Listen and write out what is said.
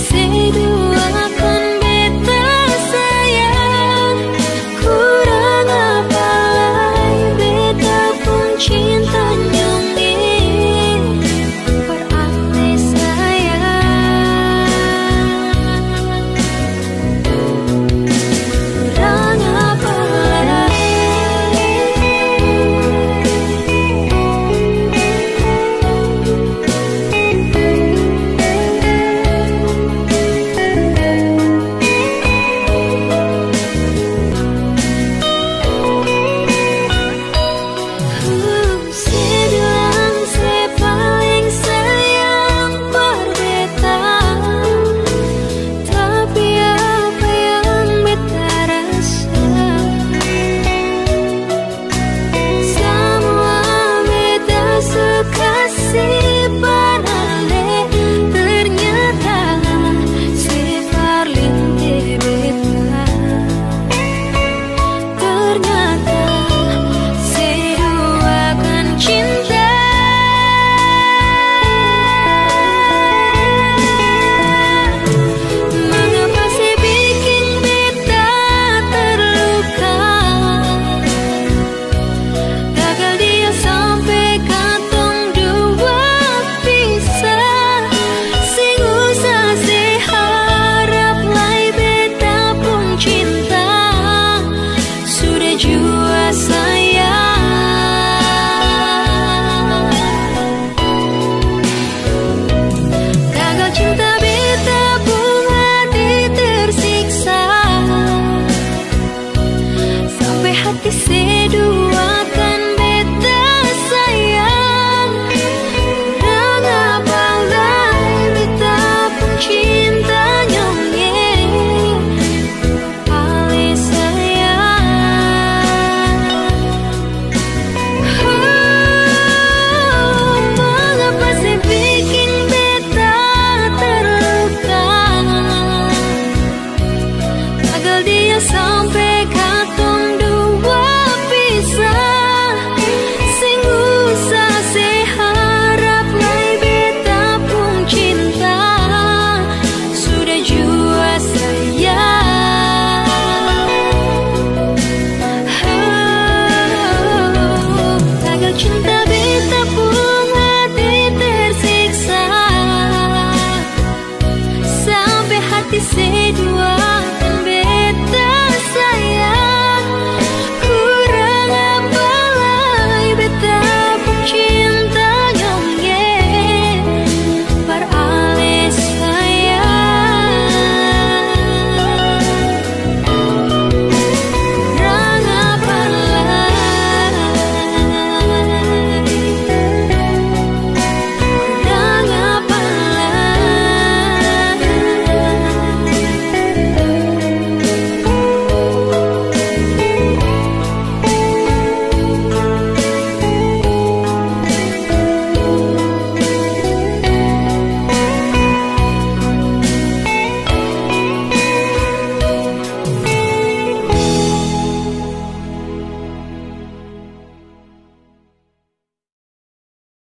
say to que.